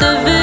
the